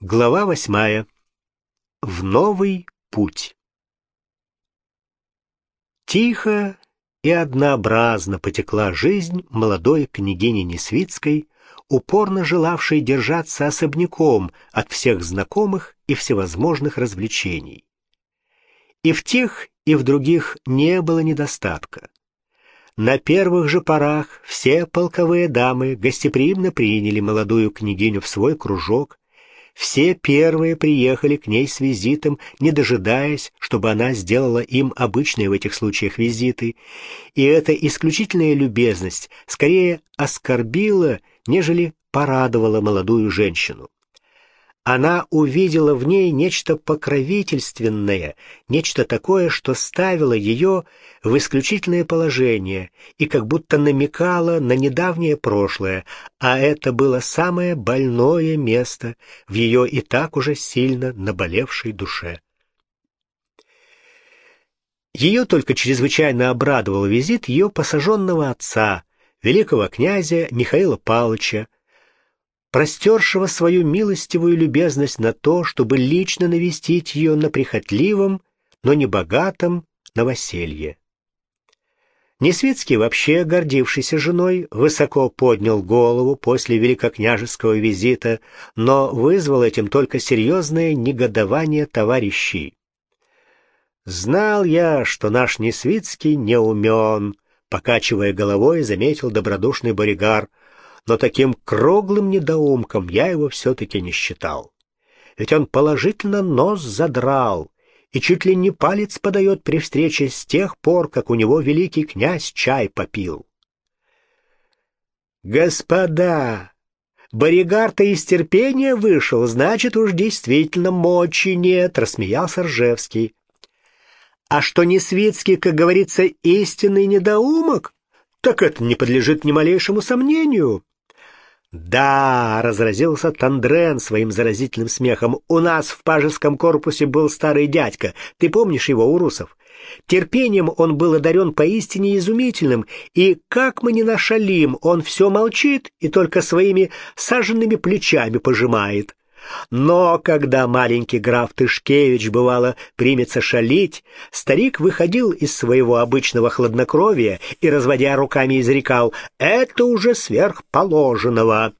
Глава восьмая. В новый путь. Тихо и однообразно потекла жизнь молодой княгини Несвицкой, упорно желавшей держаться особняком от всех знакомых и всевозможных развлечений. И в тех, и в других не было недостатка. На первых же порах все полковые дамы гостеприимно приняли молодую княгиню в свой кружок, все первые приехали к ней с визитом, не дожидаясь, чтобы она сделала им обычные в этих случаях визиты, и эта исключительная любезность скорее оскорбила, нежели порадовала молодую женщину. Она увидела в ней нечто покровительственное, нечто такое, что ставило ее в исключительное положение и как будто намекала на недавнее прошлое, а это было самое больное место в ее и так уже сильно наболевшей душе. Ее только чрезвычайно обрадовал визит ее посаженного отца, великого князя Михаила Павловича, простершего свою милостивую любезность на то, чтобы лично навестить ее на прихотливом, но не богатом новоселье. Несвицкий, вообще гордившийся женой, высоко поднял голову после великокняжеского визита, но вызвал этим только серьезное негодование товарищей. «Знал я, что наш Несвицкий не умен», — покачивая головой, заметил добродушный Боригар — но таким круглым недоумком я его все-таки не считал. Ведь он положительно нос задрал и чуть ли не палец подает при встрече с тех пор, как у него великий князь чай попил. «Господа, Боригар-то из терпения вышел, значит, уж действительно мочи нет», — рассмеялся Ржевский. «А что не Свицкий, как говорится, истинный недоумок, так это не подлежит ни малейшему сомнению». «Да!» — разразился Тандрен своим заразительным смехом. «У нас в пажеском корпусе был старый дядька. Ты помнишь его, Урусов? Терпением он был одарен поистине изумительным, и, как мы ни нашалим, он все молчит и только своими саженными плечами пожимает. Но когда маленький граф Тышкевич, бывало, примется шалить, старик выходил из своего обычного хладнокровия и, разводя руками, изрекал «это уже сверхположенного».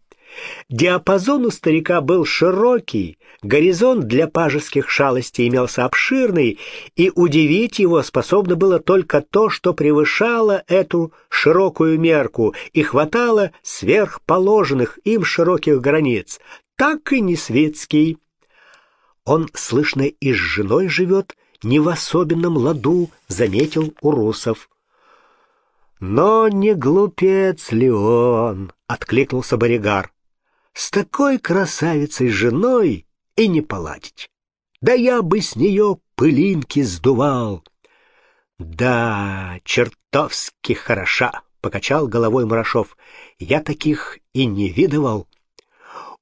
Диапазон у старика был широкий, горизонт для пажеских шалостей имелся обширный, и удивить его способно было только то, что превышало эту широкую мерку и хватало сверхположенных им широких границ так и не светский. Он, слышно, и с женой живет, не в особенном ладу, заметил Урусов. Но не глупец ли он, откликнулся Боригар. С такой красавицей женой и не поладить. Да я бы с нее пылинки сдувал. Да, чертовски хороша, покачал головой Мурашов. Я таких и не видывал.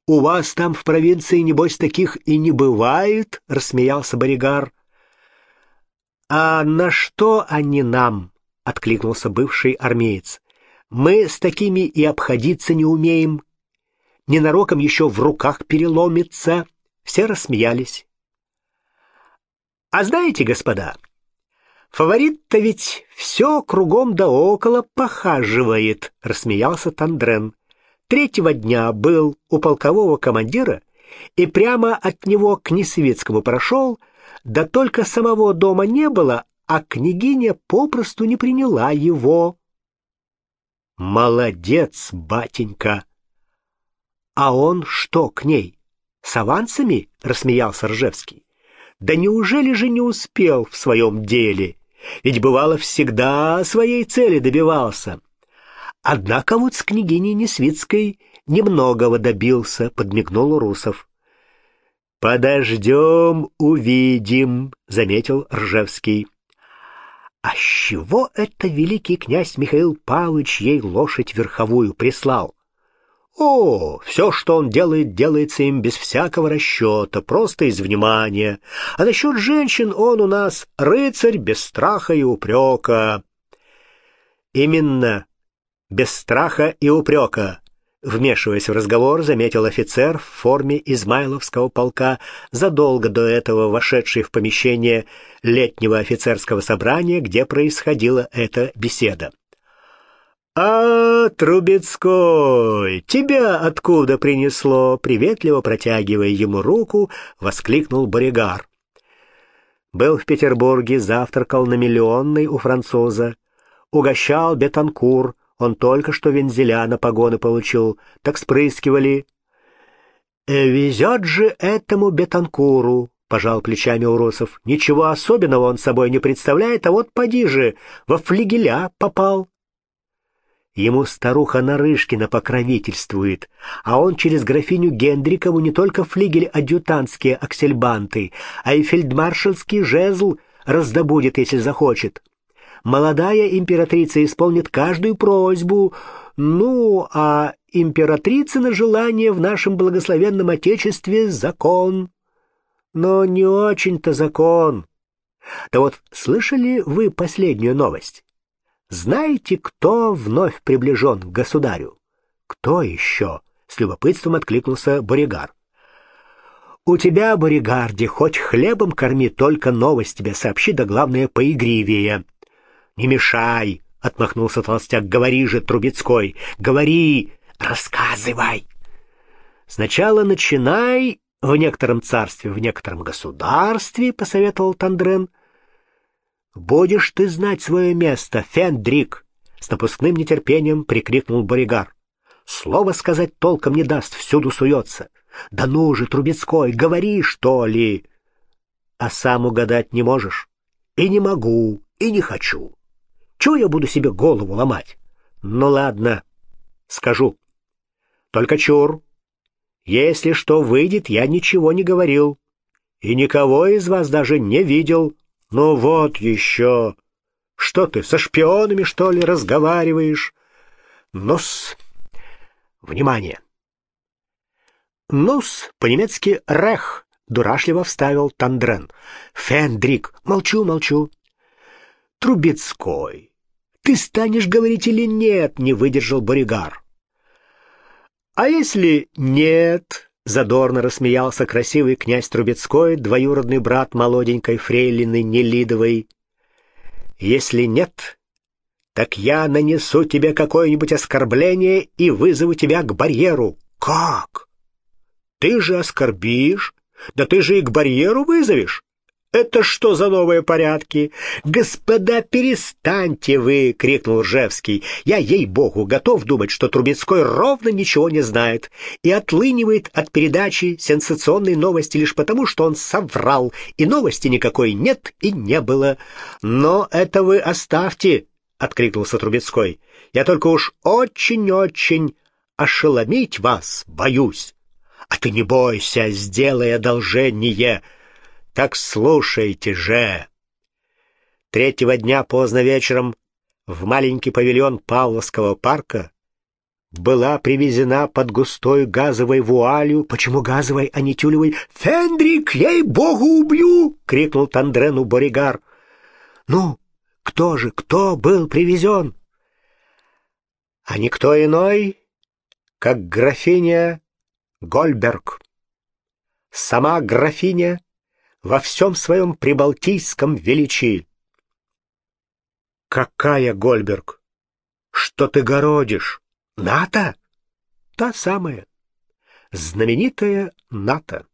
«У вас там в провинции, небось, таких и не бывает?» — рассмеялся Боригар. «А на что они нам?» — откликнулся бывший армеец. «Мы с такими и обходиться не умеем. Ненароком еще в руках переломится». Все рассмеялись. «А знаете, господа, фаворит-то ведь все кругом да около похаживает», — рассмеялся Тандрен третьего дня был у полкового командира и прямо от него к Несветскому прошел, да только самого дома не было, а княгиня попросту не приняла его. Молодец, батенька! А он что к ней? С авансами? Рассмеялся Ржевский. Да неужели же не успел в своем деле? Ведь бывало всегда своей цели добивался. Однако вот с княгиней Несвицкой немногого добился, подмигнул Русов. Подождем, увидим, заметил Ржевский. А с чего это великий князь Михаил Павлович ей лошадь верховую прислал? О, все, что он делает, делается им без всякого расчета, просто из внимания. А насчет женщин он у нас рыцарь без страха и упрека. Именно без страха и упрека. Вмешиваясь в разговор, заметил офицер в форме Измайловского полка, задолго до этого вошедший в помещение летнего офицерского собрания, где происходила эта беседа. «А, Трубецкой, тебя откуда принесло?» Приветливо протягивая ему руку, воскликнул Боригар. Был в Петербурге, завтракал на миллионной у француза. Угощал Бетанкур, он только что вензеля на погоны получил, так спрыскивали. «Э, «Везет же этому Бетанкуру», — пожал плечами Уросов. «Ничего особенного он собой не представляет, а вот поди же, во флигеля попал». Ему старуха Нарышкина покровительствует, а он через графиню Гендрикову не только флигель-адъютантские аксельбанты, а и фельдмаршальский жезл раздобудет, если захочет. Молодая императрица исполнит каждую просьбу, ну, а императрица на желание в нашем благословенном Отечестве — закон. Но не очень-то закон. Да вот слышали вы последнюю новость? Знаете, кто вновь приближен к государю? Кто еще? С любопытством откликнулся Боригар. У тебя, Боригарди, хоть хлебом корми, только новость тебе сообщи, да главное, поигривее. «Не мешай!» — отмахнулся толстяк. «Говори же, Трубецкой! Говори! Рассказывай!» «Сначала начинай в некотором царстве, в некотором государстве», — посоветовал Тандрен. «Будешь ты знать свое место, Фендрик!» — с напускным нетерпением прикрикнул Боригар. «Слово сказать толком не даст, всюду суется. Да ну же, Трубецкой, говори, что ли!» «А сам угадать не можешь?» «И не могу, и не хочу. Чего я буду себе голову ломать? Ну ладно, скажу. Только чур. Если что выйдет, я ничего не говорил. И никого из вас даже не видел. Ну вот еще. Что ты, со шпионами, что ли, разговариваешь? Ну-с, внимание. Ну-с, по-немецки «рех», — дурашливо вставил Тандрен. «Фендрик, молчу, молчу. Трубецкой. Ты станешь говорить или нет, не выдержал Боригар. А если нет, задорно рассмеялся красивый князь Трубецкой, двоюродный брат молоденькой фрейлины Нелидовой. Если нет, так я нанесу тебе какое-нибудь оскорбление и вызову тебя к барьеру. Как? Ты же оскорбишь? Да ты же и к барьеру вызовешь. «Это что за новые порядки?» «Господа, перестаньте вы!» — крикнул Ржевский. «Я, ей-богу, готов думать, что Трубецкой ровно ничего не знает и отлынивает от передачи сенсационной новости лишь потому, что он соврал, и новости никакой нет и не было. Но это вы оставьте!» — откликнулся Трубецкой. «Я только уж очень-очень ошеломить вас боюсь. А ты не бойся, сделай одолжение!» Так слушайте же. Третьего дня поздно вечером в маленький павильон Павловского парка была привезена под густой газовой вуалью. Почему газовой, а не тюлевой? «Фендрик, ей-богу, убью!» — крикнул Тандрену Боригар. «Ну, кто же, кто был привезен?» «А никто иной, как графиня Гольберг. Сама графиня во всем своем прибалтийском величии. Какая Гольберг? Что ты городишь? НАТО? Та самая. Знаменитая НАТО.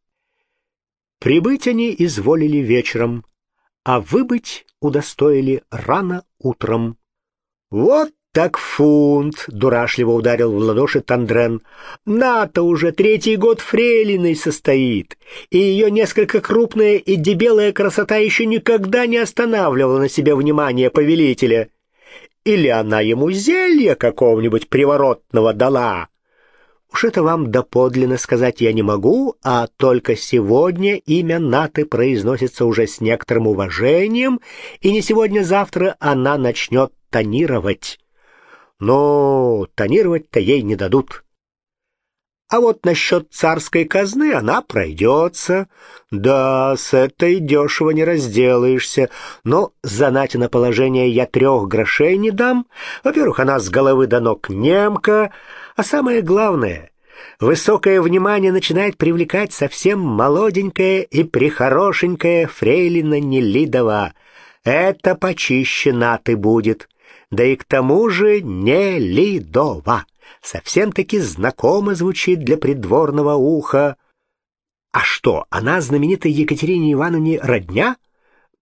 Прибыть они изволили вечером, а выбыть удостоили рано утром. Вот «Так фунт!» — дурашливо ударил в ладоши Тандрен. «На-то уже третий год фрейлиной состоит, и ее несколько крупная и дебелая красота еще никогда не останавливала на себе внимание повелителя. Или она ему зелье какого-нибудь приворотного дала?» Уж это вам доподлинно сказать я не могу, а только сегодня имя Наты произносится уже с некоторым уважением, и не сегодня-завтра она начнет тонировать но тонировать-то ей не дадут. А вот насчет царской казны она пройдется. Да, с этой дешево не разделаешься, но за Натина положение я трех грошей не дам. Во-первых, она с головы до ног немка, А самое главное, высокое внимание начинает привлекать совсем молоденькая и прихорошенькая фрейлина Нелидова. Это почище наты будет. Да и к тому же Нелидова. Совсем-таки знакомо звучит для придворного уха. А что, она знаменитой Екатерине Ивановне родня?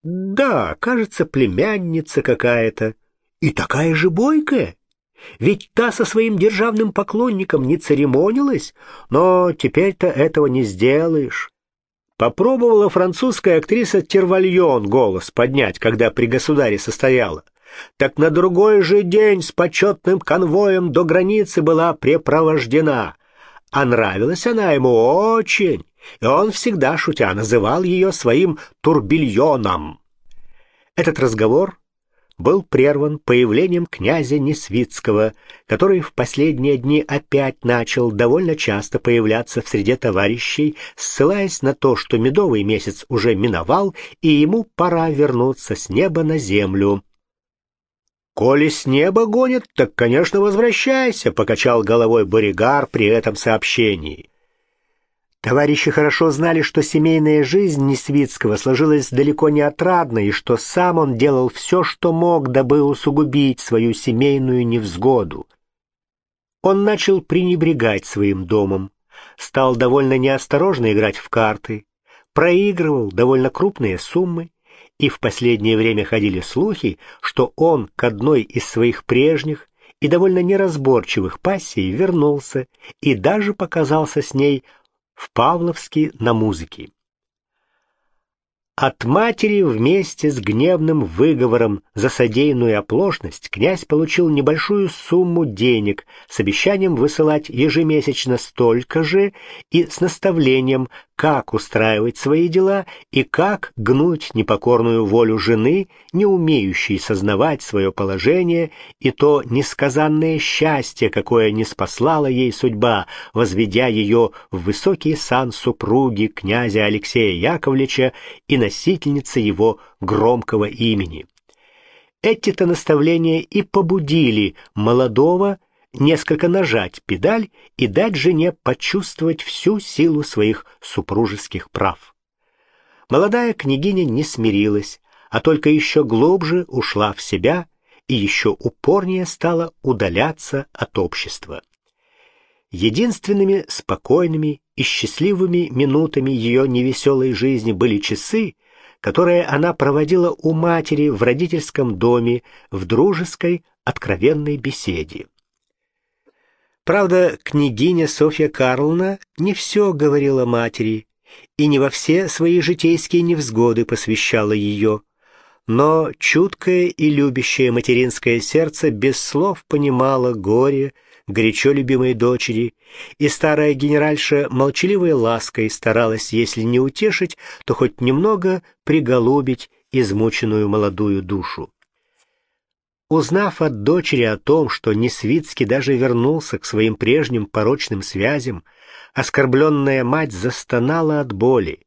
Да, кажется, племянница какая-то. И такая же бойкая. Ведь та со своим державным поклонником не церемонилась, но теперь-то этого не сделаешь. Попробовала французская актриса Тервальон голос поднять, когда при государе состояла. Так на другой же день с почетным конвоем до границы была препровождена. А нравилась она ему очень, и он всегда, шутя, называл ее своим турбильоном. Этот разговор был прерван появлением князя Несвицкого, который в последние дни опять начал довольно часто появляться в среде товарищей, ссылаясь на то, что медовый месяц уже миновал, и ему пора вернуться с неба на землю. «Коли с неба гонит, так, конечно, возвращайся», — покачал головой Боригар при этом сообщении. Товарищи хорошо знали, что семейная жизнь Несвицкого сложилась далеко не отрадно, и что сам он делал все, что мог, дабы усугубить свою семейную невзгоду. Он начал пренебрегать своим домом, стал довольно неосторожно играть в карты, проигрывал довольно крупные суммы, и в последнее время ходили слухи, что он к одной из своих прежних и довольно неразборчивых пассий вернулся и даже показался с ней в Павловске на музыке. От матери вместе с гневным выговором за содеянную оплошность князь получил небольшую сумму денег с обещанием высылать ежемесячно столько же и с наставлением, как устраивать свои дела и как гнуть непокорную волю жены, не умеющей сознавать свое положение и то несказанное счастье, какое не спаслала ей судьба, возведя ее в высокий сан супруги князя Алексея Яковлевича и носительницы его громкого имени. Эти-то наставления и побудили молодого, несколько нажать педаль и дать жене почувствовать всю силу своих супружеских прав. Молодая княгиня не смирилась, а только еще глубже ушла в себя и еще упорнее стала удаляться от общества. Единственными спокойными и счастливыми минутами ее невеселой жизни были часы, которые она проводила у матери в родительском доме в дружеской, откровенной беседе. Правда, княгиня Софья Карловна не все говорила матери и не во все свои житейские невзгоды посвящала ее, но чуткое и любящее материнское сердце без слов понимало горе горячо любимой дочери, и старая генеральша молчаливой лаской старалась, если не утешить, то хоть немного приголубить измученную молодую душу. Узнав от дочери о том, что Несвицкий даже вернулся к своим прежним порочным связям, оскорбленная мать застонала от боли.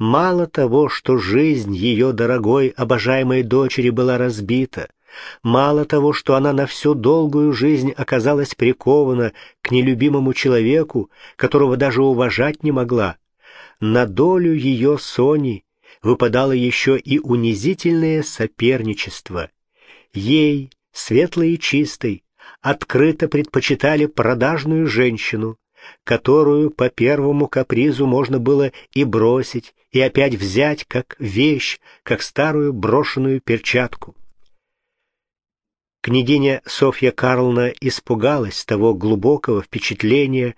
Мало того, что жизнь ее дорогой, обожаемой дочери была разбита, мало того, что она на всю долгую жизнь оказалась прикована к нелюбимому человеку, которого даже уважать не могла, на долю ее Сони выпадало еще и унизительное соперничество — Ей, светлой и чистой, открыто предпочитали продажную женщину, которую по первому капризу можно было и бросить, и опять взять как вещь, как старую брошенную перчатку. Княгиня Софья Карловна испугалась того глубокого впечатления,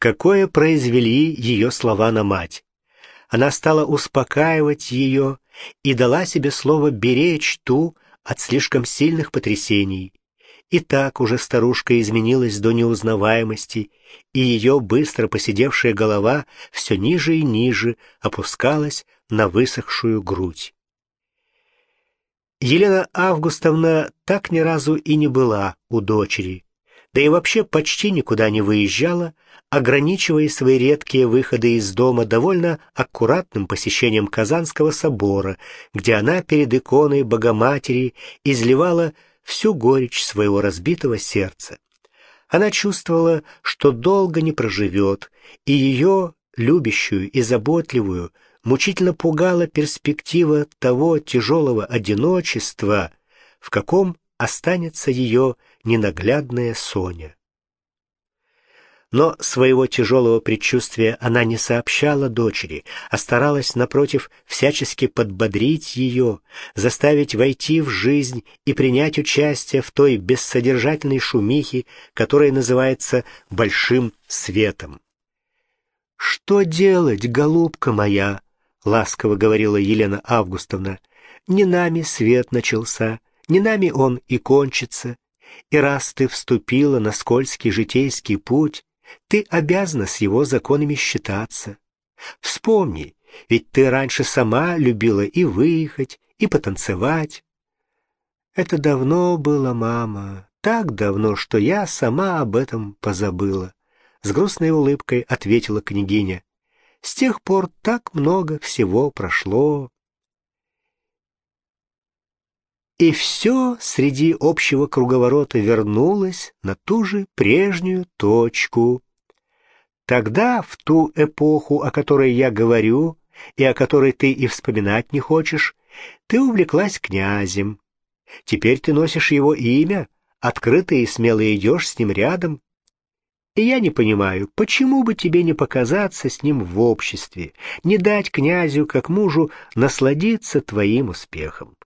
какое произвели ее слова на мать. Она стала успокаивать ее и дала себе слово беречь ту, от слишком сильных потрясений. И так уже старушка изменилась до неузнаваемости, и ее быстро поседевшая голова все ниже и ниже опускалась на высохшую грудь. Елена Августовна так ни разу и не была у дочери, да и вообще почти никуда не выезжала, ограничивая свои редкие выходы из дома довольно аккуратным посещением Казанского собора, где она перед иконой Богоматери изливала всю горечь своего разбитого сердца. Она чувствовала, что долго не проживет, и ее, любящую и заботливую, мучительно пугала перспектива того тяжелого одиночества, в каком останется ее ненаглядная Соня. Но своего тяжелого предчувствия она не сообщала дочери, а старалась, напротив, всячески подбодрить ее, заставить войти в жизнь и принять участие в той бессодержательной шумихе, которая называется «большим светом». «Что делать, голубка моя?» — ласково говорила Елена Августовна. «Не нами свет начался, не нами он и кончится. И раз ты вступила на скользкий житейский путь, ты обязана с его законами считаться. Вспомни, ведь ты раньше сама любила и выехать, и потанцевать. Это давно было, мама, так давно, что я сама об этом позабыла. С грустной улыбкой ответила княгиня. С тех пор так много всего прошло. И все среди общего круговорота вернулось на ту же прежнюю точку. Тогда, в ту эпоху, о которой я говорю, и о которой ты и вспоминать не хочешь, ты увлеклась князем. Теперь ты носишь его имя, открыто и смело идешь с ним рядом. И я не понимаю, почему бы тебе не показаться с ним в обществе, не дать князю, как мужу, насладиться твоим успехом.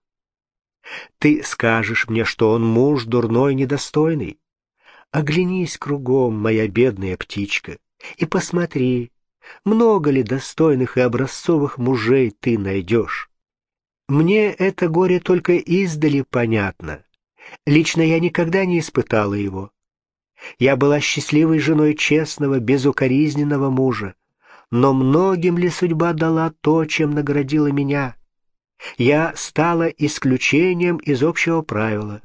Ты скажешь мне, что он муж дурной, недостойный. Оглянись кругом, моя бедная птичка, и посмотри, много ли достойных и образцовых мужей ты найдешь. Мне это горе только издали понятно. Лично я никогда не испытала его. Я была счастливой женой честного, безукоризненного мужа. Но многим ли судьба дала то, чем наградила меня? Я стала исключением из общего правила.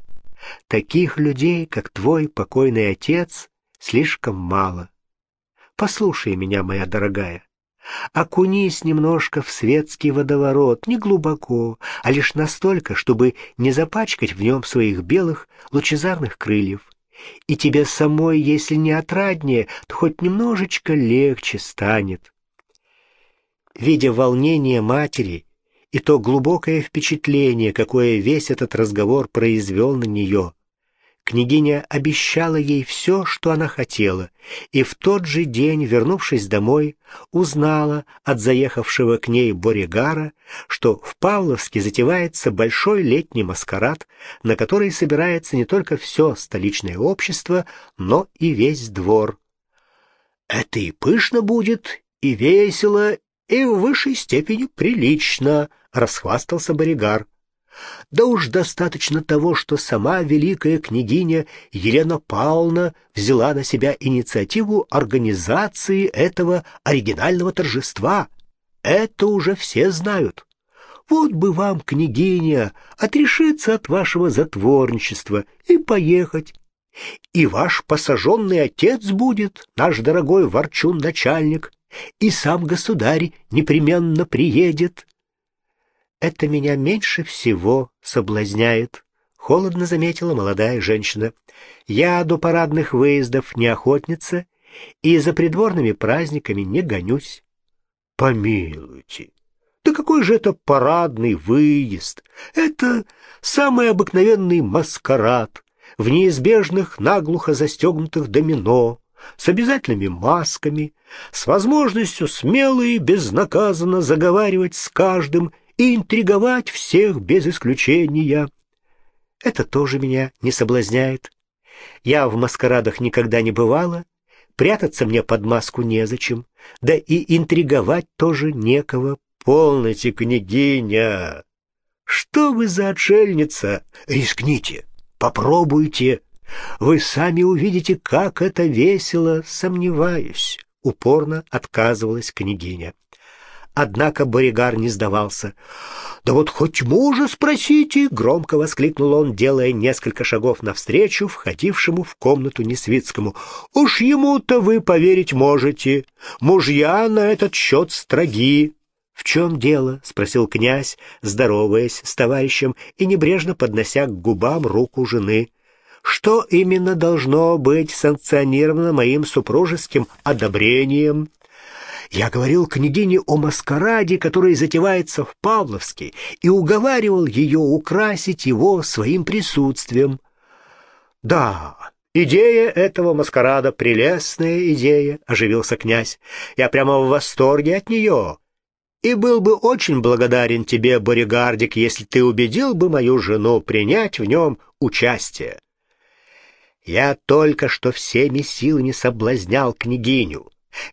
Таких людей, как твой покойный отец, слишком мало. Послушай меня, моя дорогая. Окунись немножко в светский водоворот, не глубоко, а лишь настолько, чтобы не запачкать в нем своих белых лучезарных крыльев. И тебе самой, если не отраднее, то хоть немножечко легче станет. Видя волнение матери и то глубокое впечатление, какое весь этот разговор произвел на нее. Княгиня обещала ей все, что она хотела, и в тот же день, вернувшись домой, узнала от заехавшего к ней Боригара, что в Павловске затевается большой летний маскарад, на который собирается не только все столичное общество, но и весь двор. «Это и пышно будет, и весело, и в высшей степени прилично», — расхвастался Боригар. «Да уж достаточно того, что сама великая княгиня Елена Павловна взяла на себя инициативу организации этого оригинального торжества. Это уже все знают. Вот бы вам, княгиня, отрешиться от вашего затворничества и поехать. И ваш посаженный отец будет, наш дорогой ворчун-начальник, и сам государь непременно приедет. Это меня меньше всего соблазняет, холодно заметила молодая женщина. Я до парадных выездов не охотница и за придворными праздниками не гонюсь. Помилуйте, да какой же это парадный выезд? Это самый обыкновенный маскарад в неизбежных наглухо застегнутых домино, с обязательными масками, с возможностью смело и безнаказанно заговаривать с каждым и интриговать всех без исключения. Это тоже меня не соблазняет. Я в маскарадах никогда не бывала, прятаться мне под маску незачем, да и интриговать тоже некого. Полноте, княгиня! Что вы за отшельница? Рискните, попробуйте. Вы сами увидите, как это весело, сомневаюсь. Упорно отказывалась княгиня. Однако Боригар не сдавался. «Да вот хоть мужа спросите!» — громко воскликнул он, делая несколько шагов навстречу входившему в комнату Несвицкому. «Уж ему-то вы поверить можете. Мужья на этот счет строги». «В чем дело?» — спросил князь, здороваясь с товарищем и небрежно поднося к губам руку жены. что именно должно быть санкционировано моим супружеским одобрением. Я говорил княгине о маскараде, который затевается в Павловске, и уговаривал ее украсить его своим присутствием. Да, идея этого маскарада — прелестная идея, — оживился князь. Я прямо в восторге от нее. И был бы очень благодарен тебе, Боригардик, если ты убедил бы мою жену принять в нем участие. Я только что всеми силами соблазнял княгиню.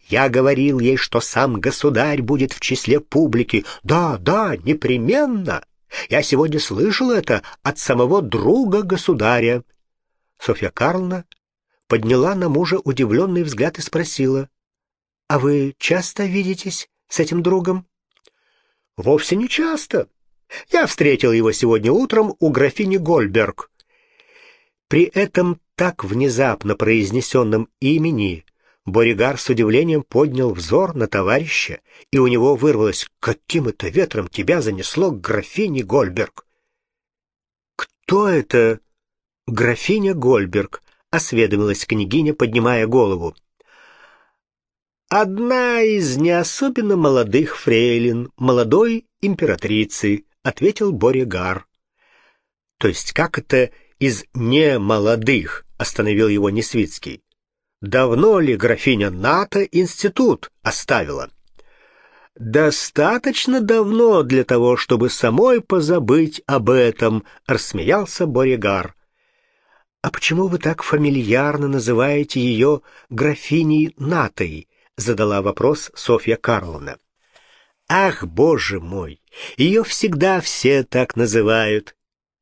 Я говорил ей, что сам государь будет в числе публики. Да, да, непременно. Я сегодня слышал это от самого друга государя. Софья Карловна подняла на мужа удивленный взгляд и спросила, «А вы часто видитесь с этим другом?» «Вовсе не часто. Я встретил его сегодня утром у графини Гольберг». При этом так внезапно произнесенном имени Боригар с удивлением поднял взор на товарища, и у него вырвалось «Каким это ветром тебя занесло к графине Гольберг?» «Кто это графиня Гольберг?» — осведомилась княгиня, поднимая голову. «Одна из не особенно молодых фрейлин, молодой императрицы», — ответил Боригар. «То есть как это из немолодых?» — остановил его Несвицкий. Давно ли графиня Ната институт оставила? Достаточно давно для того, чтобы самой позабыть об этом, рассмеялся Боригар. А почему вы так фамильярно называете ее графиней Натой? задала вопрос Софья Карловна. Ах, боже мой, ее всегда все так называют.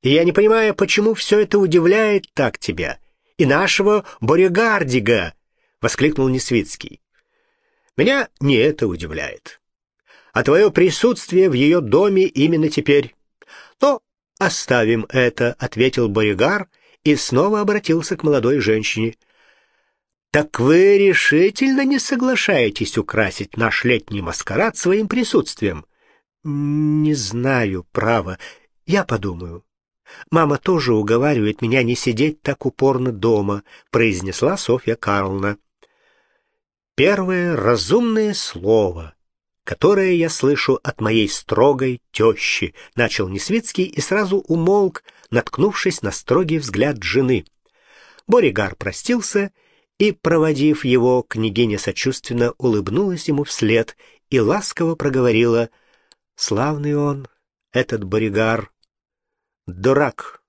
И я не понимаю, почему все это удивляет так тебя и нашего Боригардига!» — воскликнул Несвицкий. «Меня не это удивляет, а твое присутствие в ее доме именно теперь. Но оставим это», — ответил Боригар и снова обратился к молодой женщине. «Так вы решительно не соглашаетесь украсить наш летний маскарад своим присутствием?» «Не знаю, право. Я подумаю». Мама тоже уговаривает меня не сидеть так упорно дома, произнесла Софья Карловна. Первое разумное слово, которое я слышу от моей строгой тещи, начал Несвицкий и сразу умолк, наткнувшись на строгий взгляд жены. Боригар простился и, проводив его, княгиня сочувственно улыбнулась ему вслед и ласково проговорила «Славный он, этот Боригар, «Дурак,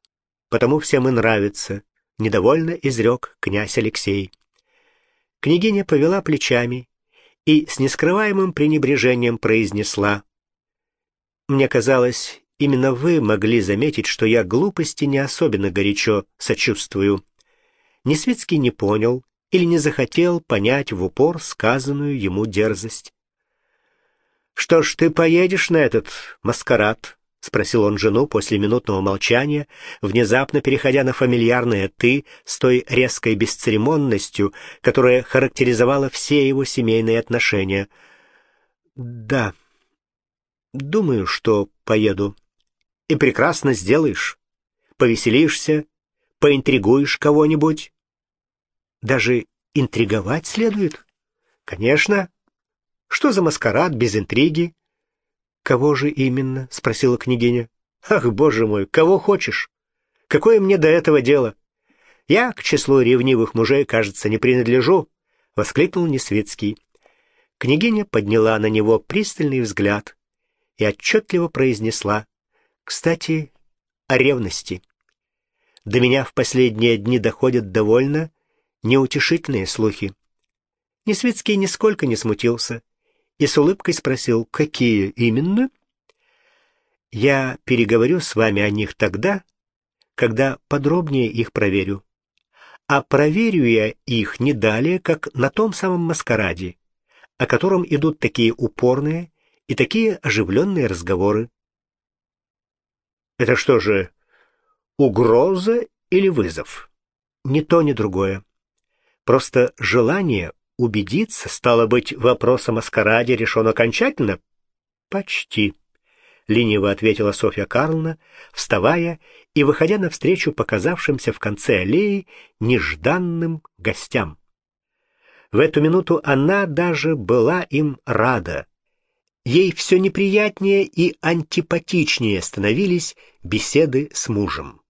потому всем и нравится», — недовольно изрек князь Алексей. Княгиня повела плечами и с нескрываемым пренебрежением произнесла. «Мне казалось, именно вы могли заметить, что я глупости не особенно горячо сочувствую». Несвицкий не понял или не захотел понять в упор сказанную ему дерзость. «Что ж, ты поедешь на этот маскарад?» — спросил он жену после минутного молчания, внезапно переходя на фамильярное «ты» с той резкой бесцеремонностью, которая характеризовала все его семейные отношения. «Да, думаю, что поеду. И прекрасно сделаешь. Повеселишься, поинтригуешь кого-нибудь. Даже интриговать следует? Конечно. Что за маскарад без интриги?» «Кого же именно?» — спросила княгиня. «Ах, боже мой, кого хочешь? Какое мне до этого дело? Я к числу ревнивых мужей, кажется, не принадлежу», — воскликнул Несвицкий. Княгиня подняла на него пристальный взгляд и отчетливо произнесла. «Кстати, о ревности. До меня в последние дни доходят довольно неутешительные слухи». Несвицкий нисколько не смутился и с улыбкой спросил, какие именно? Я переговорю с вами о них тогда, когда подробнее их проверю. А проверю я их не далее, как на том самом маскараде, о котором идут такие упорные и такие оживленные разговоры. Это что же, угроза или вызов? Ни то, ни другое. Просто желание убедиться, стало быть, вопрос о маскараде решен окончательно? Почти, лениво ответила Софья Карловна, вставая и выходя навстречу показавшимся в конце аллеи нежданным гостям. В эту минуту она даже была им рада. Ей все неприятнее и антипатичнее становились беседы с мужем.